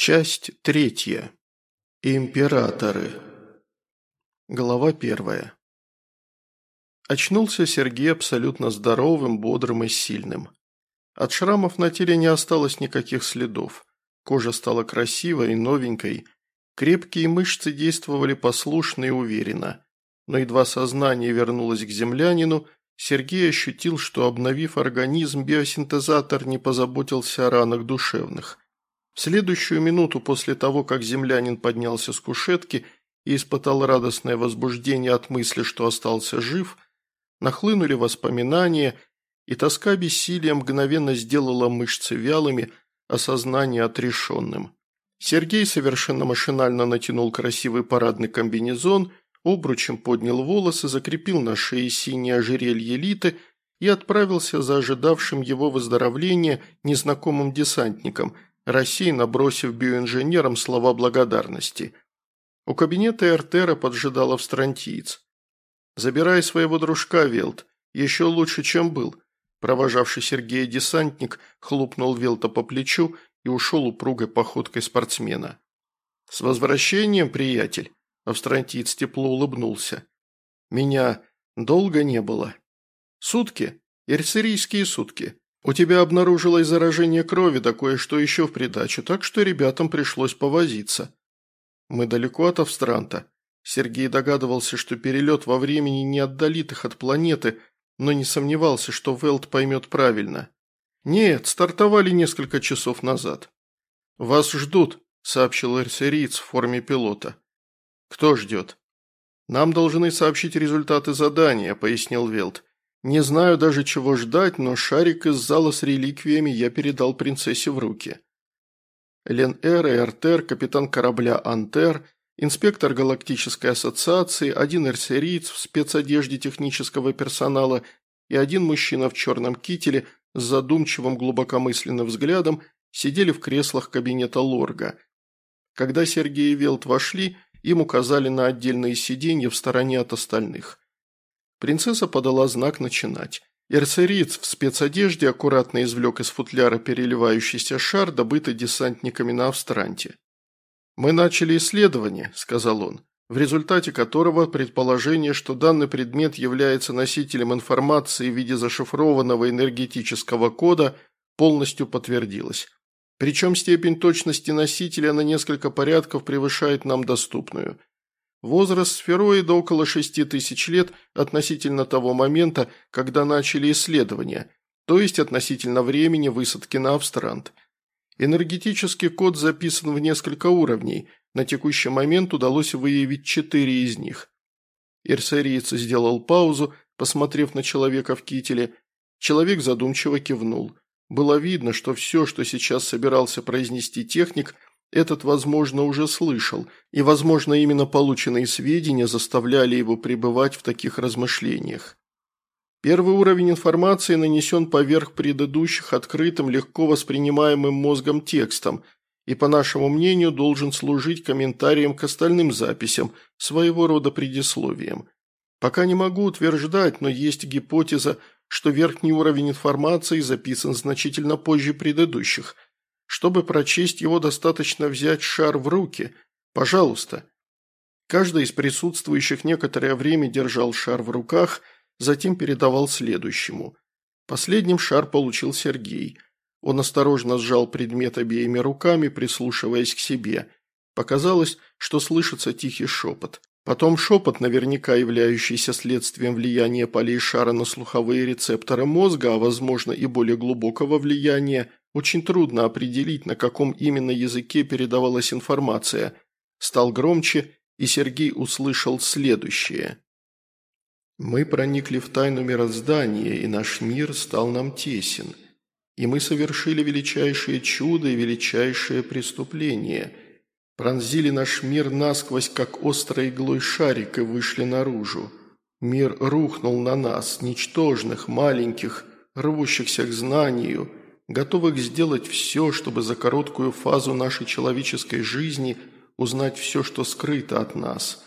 Часть третья. Императоры. Глава первая. Очнулся Сергей абсолютно здоровым, бодрым и сильным. От шрамов на теле не осталось никаких следов. Кожа стала красивой и новенькой. Крепкие мышцы действовали послушно и уверенно. Но едва сознание вернулось к землянину, Сергей ощутил, что, обновив организм, биосинтезатор не позаботился о ранах душевных – в следующую минуту после того, как землянин поднялся с кушетки и испытал радостное возбуждение от мысли, что остался жив, нахлынули воспоминания, и тоска бессилия мгновенно сделала мышцы вялыми, а сознание отрешенным. Сергей совершенно машинально натянул красивый парадный комбинезон, обручем поднял волосы, закрепил на шее синее ожерелье элиты и отправился за ожидавшим его выздоровления незнакомым десантником – рассеянно бросив биоинженерам слова благодарности. У кабинета Эртера поджидал австрантиец. «Забирай своего дружка, Велт, еще лучше, чем был», Провожавший Сергея десантник хлопнул Велта по плечу и ушел упругой походкой спортсмена. «С возвращением, приятель!» Австрантиец тепло улыбнулся. «Меня долго не было. Сутки? Эрсерийские сутки. У тебя обнаружилось заражение крови, да кое-что еще в придачу, так что ребятам пришлось повозиться. Мы далеко от Австранта. Сергей догадывался, что перелет во времени не отдалит их от планеты, но не сомневался, что Велт поймет правильно. «Нет, стартовали несколько часов назад». «Вас ждут», – сообщил эрсериец в форме пилота. «Кто ждет?» «Нам должны сообщить результаты задания», – пояснил Велт. Не знаю даже, чего ждать, но шарик из зала с реликвиями я передал принцессе в руки. Лен Эр и Артер, капитан корабля Антер, инспектор Галактической ассоциации, один эрсерийц в спецодежде технического персонала и один мужчина в черном кителе с задумчивым глубокомысленным взглядом сидели в креслах кабинета Лорга. Когда Сергей и Велт вошли, им указали на отдельные сиденья в стороне от остальных – Принцесса подала знак начинать. Эрцериц в спецодежде аккуратно извлек из футляра переливающийся шар, добытый десантниками на Австранте. «Мы начали исследование», – сказал он, в результате которого предположение, что данный предмет является носителем информации в виде зашифрованного энергетического кода, полностью подтвердилось. Причем степень точности носителя на несколько порядков превышает нам доступную. Возраст сфероида около шести тысяч лет относительно того момента, когда начали исследования, то есть относительно времени высадки на Австрант. Энергетический код записан в несколько уровней, на текущий момент удалось выявить четыре из них. Ирсариец сделал паузу, посмотрев на человека в кителе. Человек задумчиво кивнул. Было видно, что все, что сейчас собирался произнести техник – этот, возможно, уже слышал, и, возможно, именно полученные сведения заставляли его пребывать в таких размышлениях. Первый уровень информации нанесен поверх предыдущих открытым, легко воспринимаемым мозгом текстом и, по нашему мнению, должен служить комментарием к остальным записям, своего рода предисловием. Пока не могу утверждать, но есть гипотеза, что верхний уровень информации записан значительно позже предыдущих – чтобы прочесть его, достаточно взять шар в руки. Пожалуйста». Каждый из присутствующих некоторое время держал шар в руках, затем передавал следующему. Последним шар получил Сергей. Он осторожно сжал предмет обеими руками, прислушиваясь к себе. Показалось, что слышится тихий шепот. Потом шепот, наверняка являющийся следствием влияния полей шара на слуховые рецепторы мозга, а возможно и более глубокого влияния, очень трудно определить, на каком именно языке передавалась информация. Стал громче, и Сергей услышал следующее. «Мы проникли в тайну мироздания, и наш мир стал нам тесен. И мы совершили величайшее чудо и величайшее преступление. Пронзили наш мир насквозь, как острой иглой шарик, и вышли наружу. Мир рухнул на нас, ничтожных, маленьких, рвущихся к знанию» готовых сделать все, чтобы за короткую фазу нашей человеческой жизни узнать все, что скрыто от нас.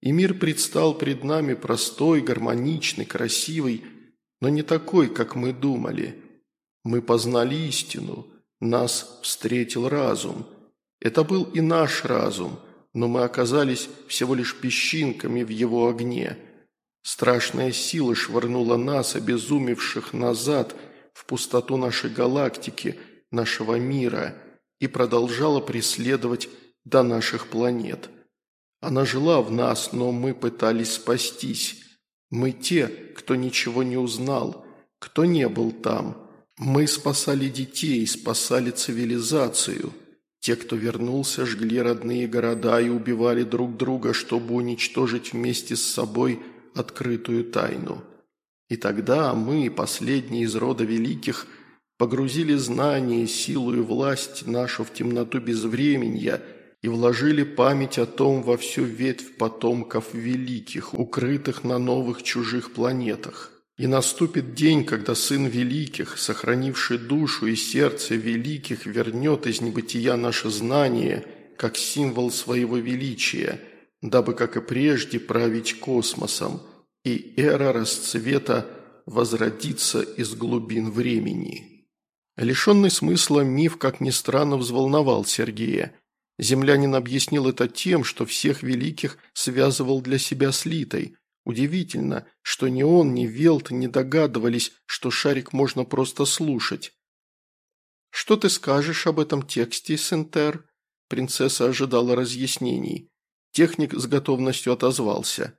И мир предстал пред нами простой, гармоничный, красивый, но не такой, как мы думали. Мы познали истину, нас встретил разум. Это был и наш разум, но мы оказались всего лишь песчинками в его огне. Страшная сила швырнула нас, обезумевших назад, в пустоту нашей галактики, нашего мира, и продолжала преследовать до наших планет. Она жила в нас, но мы пытались спастись. Мы те, кто ничего не узнал, кто не был там. Мы спасали детей, спасали цивилизацию. Те, кто вернулся, жгли родные города и убивали друг друга, чтобы уничтожить вместе с собой открытую тайну. И тогда мы, последние из рода великих, погрузили знание, силу и власть нашу в темноту безвременья – и вложили память о том во всю ветвь потомков великих, укрытых на новых чужих планетах. И наступит день, когда Сын Великих, сохранивший душу и сердце великих, вернет из небытия наше знание, как символ своего величия, дабы, как и прежде, править космосом, и эра расцвета возродится из глубин времени. Лишенный смысла миф, как ни странно, взволновал Сергея. Землянин объяснил это тем, что всех великих связывал для себя с Литой. Удивительно, что ни он, ни Велт не догадывались, что шарик можно просто слушать. «Что ты скажешь об этом тексте, Сентер?» Принцесса ожидала разъяснений. Техник с готовностью отозвался.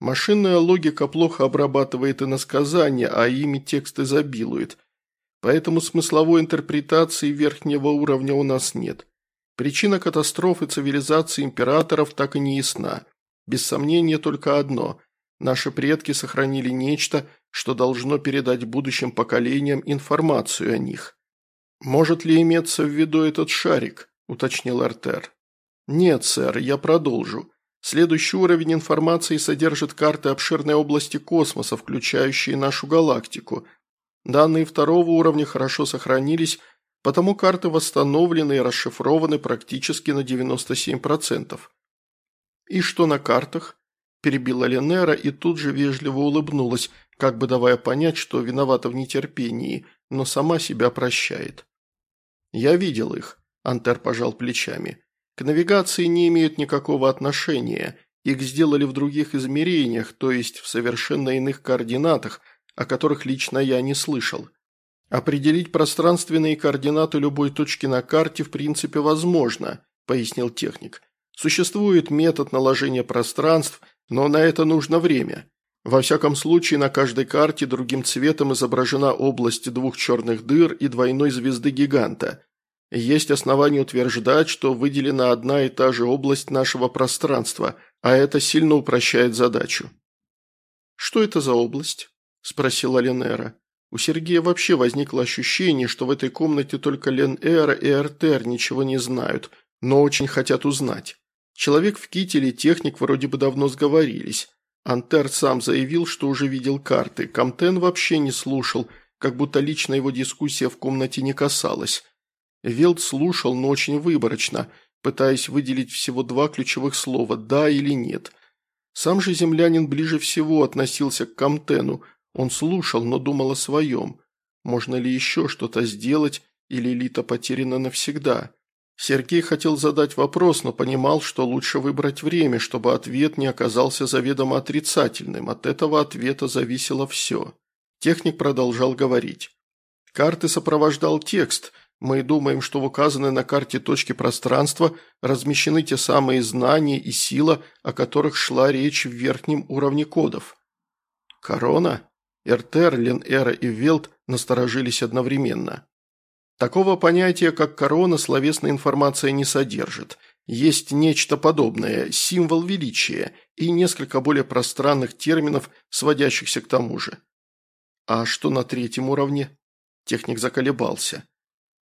«Машинная логика плохо обрабатывает иносказания, а ими текст изобилует. Поэтому смысловой интерпретации верхнего уровня у нас нет. Причина катастрофы цивилизации императоров так и не ясна. Без сомнения только одно – наши предки сохранили нечто, что должно передать будущим поколениям информацию о них. «Может ли иметься в виду этот шарик?» – уточнил Артер. «Нет, сэр, я продолжу. Следующий уровень информации содержит карты обширной области космоса, включающие нашу галактику. Данные второго уровня хорошо сохранились – потому карты восстановлены и расшифрованы практически на 97%. «И что на картах?» – перебила Ленера и тут же вежливо улыбнулась, как бы давая понять, что виновата в нетерпении, но сама себя прощает. «Я видел их», – Антер пожал плечами. «К навигации не имеют никакого отношения. Их сделали в других измерениях, то есть в совершенно иных координатах, о которых лично я не слышал. «Определить пространственные координаты любой точки на карте в принципе возможно», – пояснил техник. «Существует метод наложения пространств, но на это нужно время. Во всяком случае, на каждой карте другим цветом изображена область двух черных дыр и двойной звезды гиганта. Есть основания утверждать, что выделена одна и та же область нашего пространства, а это сильно упрощает задачу». «Что это за область?» – спросила Ленера. У Сергея вообще возникло ощущение, что в этой комнате только Лен Эра и Артер ничего не знают, но очень хотят узнать. Человек в кителе и техник вроде бы давно сговорились. Антер сам заявил, что уже видел карты, Камтен вообще не слушал, как будто лично его дискуссия в комнате не касалась. Велд слушал, но очень выборочно, пытаясь выделить всего два ключевых слова «да» или «нет». Сам же землянин ближе всего относился к Камтену, он слушал, но думал о своем. Можно ли еще что-то сделать, или Лита потеряна навсегда? Сергей хотел задать вопрос, но понимал, что лучше выбрать время, чтобы ответ не оказался заведомо отрицательным. От этого ответа зависело все. Техник продолжал говорить. Карты сопровождал текст. Мы думаем, что в указанной на карте точке пространства размещены те самые знания и сила, о которых шла речь в верхнем уровне кодов. «Корона?» Эртер, Лен-Эра и Велт насторожились одновременно. Такого понятия, как корона, словесная информация не содержит. Есть нечто подобное, символ величия и несколько более пространных терминов, сводящихся к тому же. А что на третьем уровне? Техник заколебался.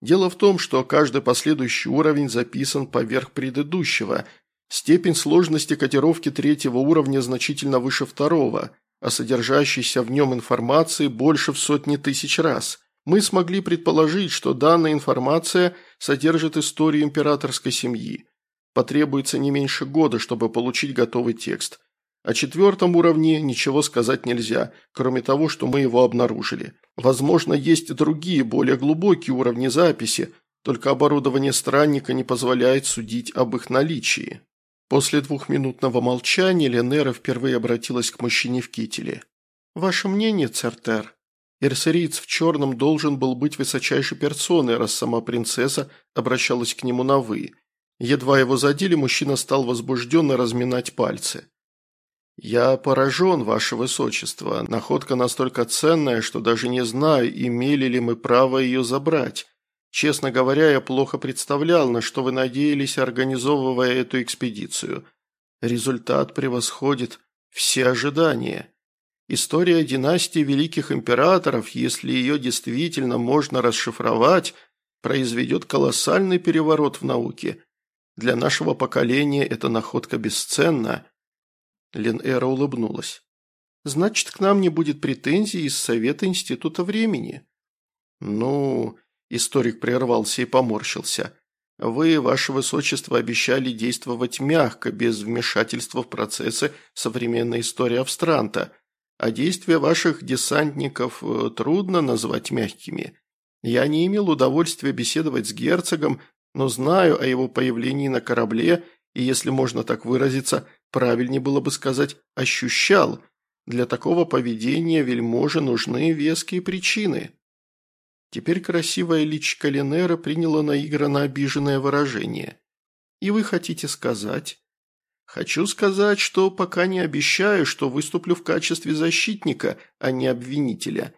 Дело в том, что каждый последующий уровень записан поверх предыдущего. Степень сложности котировки третьего уровня значительно выше второго – а содержащейся в нем информации больше в сотни тысяч раз. Мы смогли предположить, что данная информация содержит историю императорской семьи. Потребуется не меньше года, чтобы получить готовый текст. О четвертом уровне ничего сказать нельзя, кроме того, что мы его обнаружили. Возможно, есть другие, более глубокие уровни записи, только оборудование странника не позволяет судить об их наличии». После двухминутного молчания Ленера впервые обратилась к мужчине в кителе. «Ваше мнение, Цертер?» Эрсериец в черном должен был быть высочайшей персоной, раз сама принцесса обращалась к нему на «вы». Едва его задели, мужчина стал возбужденно разминать пальцы. «Я поражен, ваше высочество. Находка настолько ценная, что даже не знаю, имели ли мы право ее забрать. Честно говоря, я плохо представлял, на что вы надеялись, организовывая эту экспедицию. Результат превосходит все ожидания. История династии великих императоров, если ее действительно можно расшифровать, произведет колоссальный переворот в науке. Для нашего поколения эта находка бесценна». Лен-Эра улыбнулась. «Значит, к нам не будет претензий из Совета Института Времени». «Ну...» Историк прервался и поморщился. «Вы, ваше высочество, обещали действовать мягко, без вмешательства в процессы современной истории Австранта, а действия ваших десантников э, трудно назвать мягкими. Я не имел удовольствия беседовать с герцогом, но знаю о его появлении на корабле и, если можно так выразиться, правильнее было бы сказать «ощущал». Для такого поведения вельможи нужны веские причины». Теперь красивая личико Ленера приняла наигранно обиженное выражение. «И вы хотите сказать?» «Хочу сказать, что пока не обещаю, что выступлю в качестве защитника, а не обвинителя.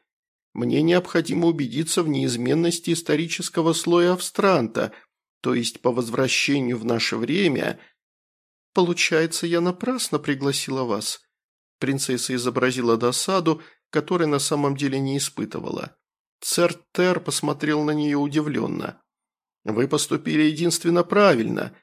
Мне необходимо убедиться в неизменности исторического слоя Австранта, то есть по возвращению в наше время...» «Получается, я напрасно пригласила вас?» Принцесса изобразила досаду, которой на самом деле не испытывала. Сэр Тер посмотрел на нее удивленно. «Вы поступили единственно правильно.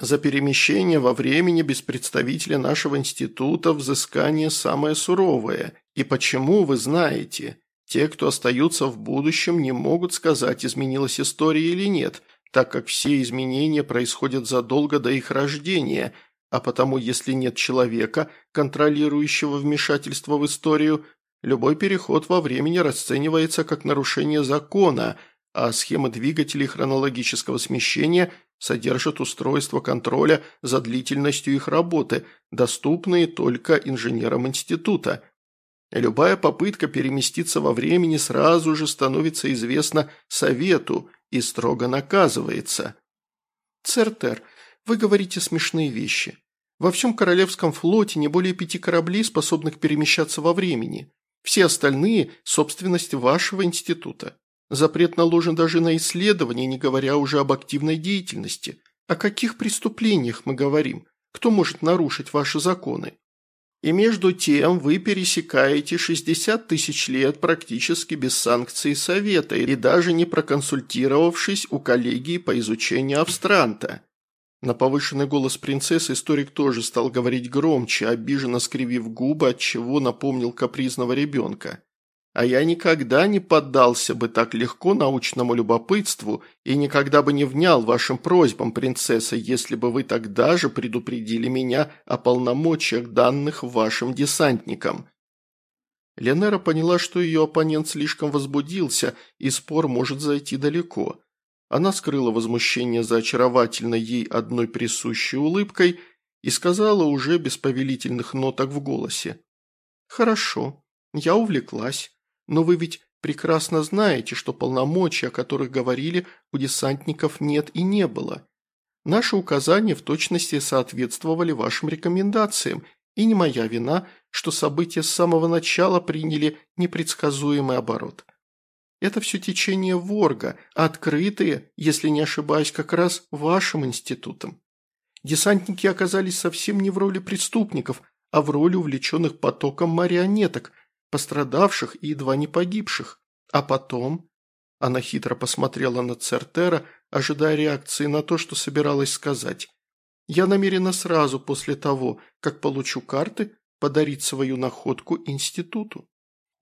За перемещение во времени без представителя нашего института взыскание самое суровое. И почему, вы знаете. Те, кто остаются в будущем, не могут сказать, изменилась история или нет, так как все изменения происходят задолго до их рождения, а потому, если нет человека, контролирующего вмешательство в историю, Любой переход во времени расценивается как нарушение закона, а схемы двигателей хронологического смещения содержат устройство контроля за длительностью их работы, доступные только инженерам института. Любая попытка переместиться во времени сразу же становится известна Совету и строго наказывается. Цертер, вы говорите смешные вещи. Во всем Королевском флоте не более пяти кораблей, способных перемещаться во времени. Все остальные – собственность вашего института. Запрет наложен даже на исследования, не говоря уже об активной деятельности. О каких преступлениях мы говорим? Кто может нарушить ваши законы? И между тем вы пересекаете 60 тысяч лет практически без санкций Совета и даже не проконсультировавшись у коллегии по изучению Австранта. На повышенный голос принцессы историк тоже стал говорить громче, обиженно скривив губы, отчего напомнил капризного ребенка. А я никогда не поддался бы так легко научному любопытству и никогда бы не внял вашим просьбам, принцесса, если бы вы тогда же предупредили меня о полномочиях, данных вашим десантникам». Ленера поняла, что ее оппонент слишком возбудился, и спор может зайти далеко. Она скрыла возмущение за очаровательной ей одной присущей улыбкой и сказала уже без повелительных ноток в голосе. «Хорошо, я увлеклась, но вы ведь прекрасно знаете, что полномочий, о которых говорили, у десантников нет и не было. Наши указания в точности соответствовали вашим рекомендациям, и не моя вина, что события с самого начала приняли непредсказуемый оборот. Это все течение Ворга, открытые, если не ошибаюсь, как раз вашим институтом. Десантники оказались совсем не в роли преступников, а в роли увлеченных потоком марионеток, пострадавших и едва не погибших. А потом... Она хитро посмотрела на Цертера, ожидая реакции на то, что собиралась сказать. «Я намерена сразу после того, как получу карты, подарить свою находку институту».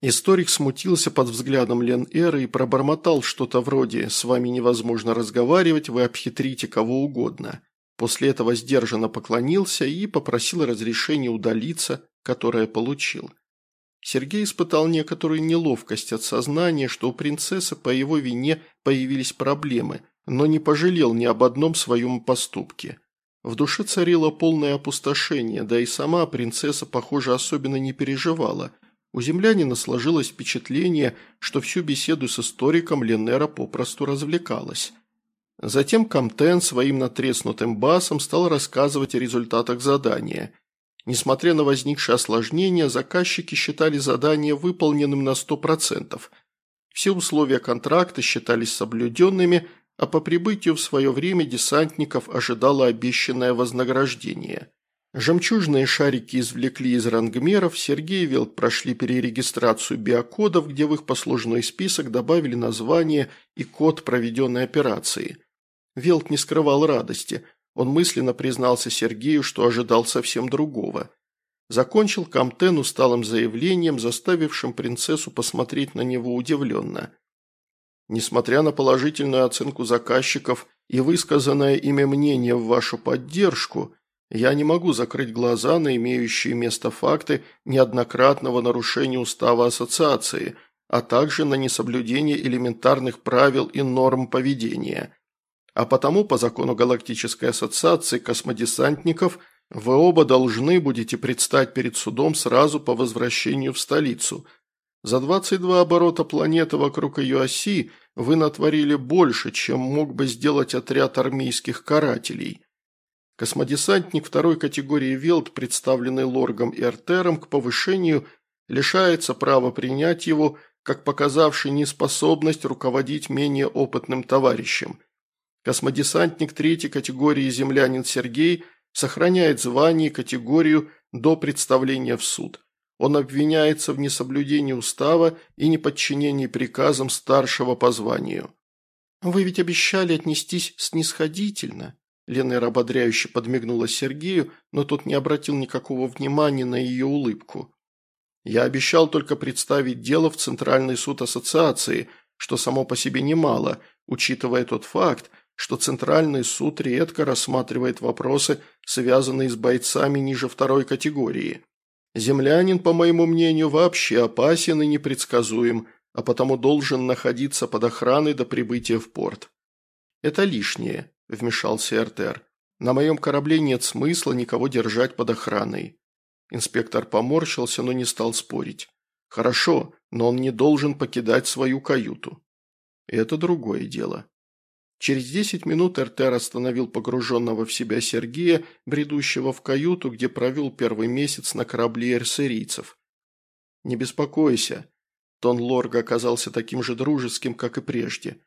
Историк смутился под взглядом Лен Эры и пробормотал что-то вроде «С вами невозможно разговаривать, вы обхитрите кого угодно». После этого сдержанно поклонился и попросил разрешения удалиться, которое получил. Сергей испытал некоторую неловкость от сознания, что у принцессы по его вине появились проблемы, но не пожалел ни об одном своем поступке. В душе царило полное опустошение, да и сама принцесса, похоже, особенно не переживала. У землянина сложилось впечатление, что всю беседу с историком Ленера попросту развлекалась. Затем Камтен своим натреснутым басом стал рассказывать о результатах задания. Несмотря на возникшие осложнения, заказчики считали задание выполненным на 100%. Все условия контракта считались соблюденными, а по прибытию в свое время десантников ожидало обещанное вознаграждение. Жемчужные шарики извлекли из рангмеров, Сергей и Велт прошли перерегистрацию биокодов, где в их послужной список добавили название и код проведенной операции. Велт не скрывал радости, он мысленно признался Сергею, что ожидал совсем другого. Закончил Камтен усталым заявлением, заставившим принцессу посмотреть на него удивленно – Несмотря на положительную оценку заказчиков и высказанное ими мнение в вашу поддержку, я не могу закрыть глаза на имеющие место факты неоднократного нарушения устава ассоциации, а также на несоблюдение элементарных правил и норм поведения. А потому по закону Галактической ассоциации космодесантников вы оба должны будете предстать перед судом сразу по возвращению в столицу – за 22 оборота планеты вокруг ее оси вы натворили больше, чем мог бы сделать отряд армейских карателей. Космодесантник второй категории Велт, представленный Лоргом и Артером к повышению, лишается права принять его, как показавший неспособность руководить менее опытным товарищем. Космодесантник третьей категории землянин Сергей сохраняет звание и категорию до представления в суд – он обвиняется в несоблюдении устава и неподчинении приказам старшего по званию. «Вы ведь обещали отнестись снисходительно», Ленер ободряюще подмигнула Сергею, но тот не обратил никакого внимания на ее улыбку. «Я обещал только представить дело в Центральный суд Ассоциации, что само по себе немало, учитывая тот факт, что Центральный суд редко рассматривает вопросы, связанные с бойцами ниже второй категории. Землянин, по моему мнению, вообще опасен и непредсказуем, а потому должен находиться под охраной до прибытия в порт. Это лишнее, вмешался Эртер. На моем корабле нет смысла никого держать под охраной. Инспектор поморщился, но не стал спорить. Хорошо, но он не должен покидать свою каюту. Это другое дело. Через десять минут Эртер остановил погруженного в себя Сергея, бредущего в каюту, где провел первый месяц на корабле эрсерийцев. «Не беспокойся». Тон Лорга оказался таким же дружеским, как и прежде.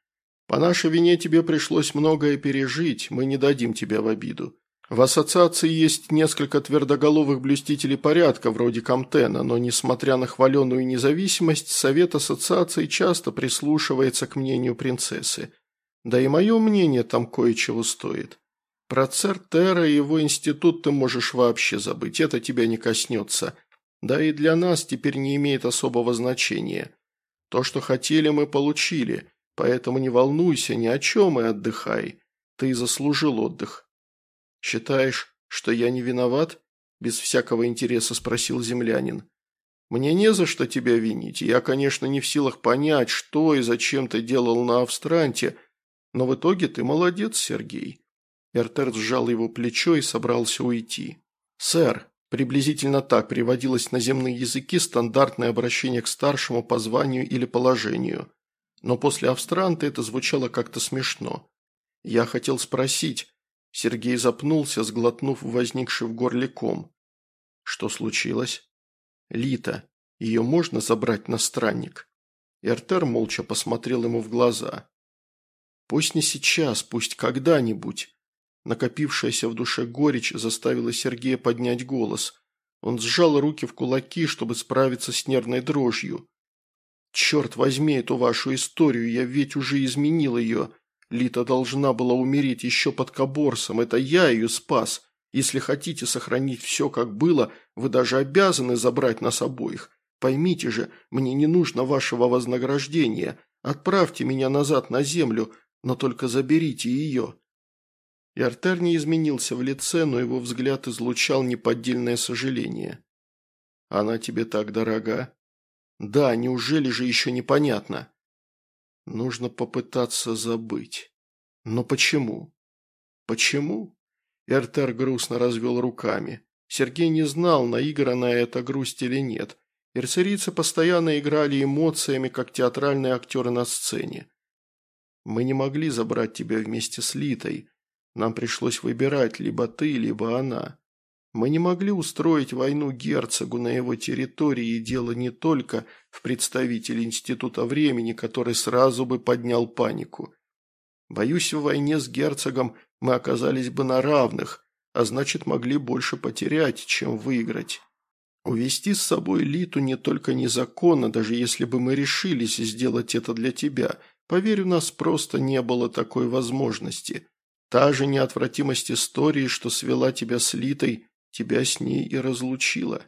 «По нашей вине тебе пришлось многое пережить, мы не дадим тебя в обиду. В ассоциации есть несколько твердоголовых блюстителей порядка, вроде Камтена, но, несмотря на хваленую независимость, Совет ассоциации часто прислушивается к мнению принцессы. Да и мое мнение там кое-чего стоит. Про Цертера и его институт ты можешь вообще забыть, это тебя не коснется. Да и для нас теперь не имеет особого значения. То, что хотели, мы получили, поэтому не волнуйся ни о чем и отдыхай. Ты заслужил отдых. Считаешь, что я не виноват? Без всякого интереса спросил землянин. Мне не за что тебя винить. Я, конечно, не в силах понять, что и зачем ты делал на Австранте, но в итоге ты молодец, Сергей». Эртер сжал его плечо и собрался уйти. «Сэр», приблизительно так приводилось на земные языки стандартное обращение к старшему по званию или положению. Но после Австранта это звучало как-то смешно. Я хотел спросить. Сергей запнулся, сглотнув возникший в горле ком. Что случилось? Лита. Ее можно забрать на странник? Эртер молча посмотрел ему в глаза. Пусть не сейчас, пусть когда-нибудь. Накопившаяся в душе горечь заставила Сергея поднять голос. Он сжал руки в кулаки, чтобы справиться с нервной дрожью. «Черт возьми эту вашу историю, я ведь уже изменил ее. Лита должна была умереть еще под Каборсом, это я ее спас. Если хотите сохранить все, как было, вы даже обязаны забрать нас обоих. Поймите же, мне не нужно вашего вознаграждения. Отправьте меня назад на землю, но только заберите ее». И Артер не изменился в лице, но его взгляд излучал неподдельное сожаление. «Она тебе так дорога?» «Да, неужели же еще непонятно?» «Нужно попытаться забыть». Но почему? Почему? Эртер грустно развел руками. Сергей не знал, наигранная эта грусть или нет. Ирцерийцы постоянно играли эмоциями, как театральные актеры на сцене. «Мы не могли забрать тебя вместе с Литой. Нам пришлось выбирать либо ты, либо она. Мы не могли устроить войну герцогу на его территории, и дело не только в представителе Института времени, который сразу бы поднял панику. Боюсь, в войне с герцогом мы оказались бы на равных, а значит, могли больше потерять, чем выиграть. Увести с собой Литу не только незаконно, даже если бы мы решились сделать это для тебя. Поверь, у нас просто не было такой возможности. Та же неотвратимость истории, что свела тебя с Литой, тебя с ней и разлучила».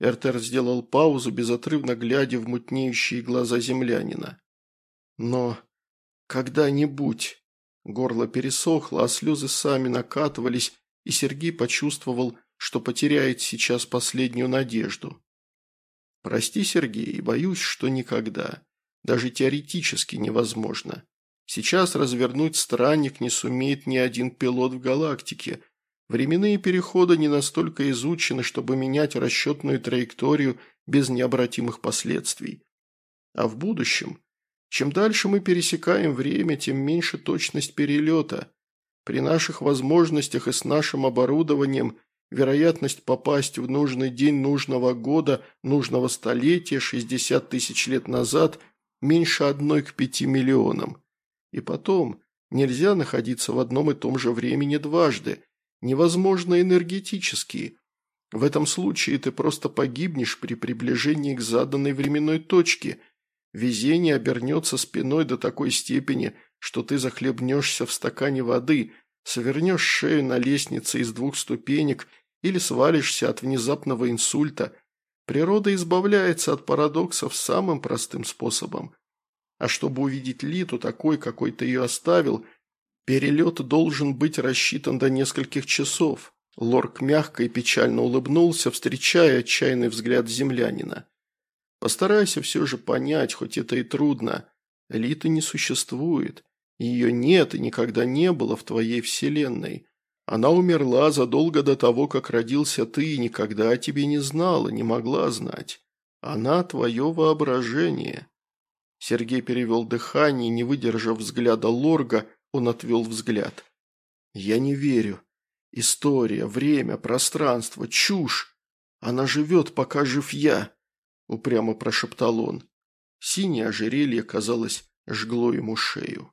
Эртер сделал паузу, безотрывно глядя в мутнеющие глаза землянина. «Но когда-нибудь...» Горло пересохло, а слезы сами накатывались, и Сергей почувствовал, что потеряет сейчас последнюю надежду. «Прости, Сергей, боюсь, что никогда. Даже теоретически невозможно. Сейчас развернуть странник не сумеет ни один пилот в галактике, Временные переходы не настолько изучены, чтобы менять расчетную траекторию без необратимых последствий. А в будущем, чем дальше мы пересекаем время, тем меньше точность перелета. При наших возможностях и с нашим оборудованием вероятность попасть в нужный день нужного года, нужного столетия, 60 тысяч лет назад, меньше одной к пяти миллионам. И потом, нельзя находиться в одном и том же времени дважды – невозможно энергетически. В этом случае ты просто погибнешь при приближении к заданной временной точке. Везение обернется спиной до такой степени, что ты захлебнешься в стакане воды, свернешь шею на лестнице из двух ступенек или свалишься от внезапного инсульта. Природа избавляется от парадоксов самым простым способом. А чтобы увидеть Литу такой, какой ты ее оставил – Перелет должен быть рассчитан до нескольких часов. Лорк мягко и печально улыбнулся, встречая отчаянный взгляд землянина. Постарайся все же понять, хоть это и трудно. Элиты не существует. Ее нет и никогда не было в твоей вселенной. Она умерла задолго до того, как родился ты, и никогда о тебе не знала, не могла знать. Она твое воображение. Сергей перевел дыхание, не выдержав взгляда Лорга, он отвел взгляд. «Я не верю. История, время, пространство, чушь. Она живет, пока жив я», – упрямо прошептал он. Синее ожерелье, казалось, жгло ему шею.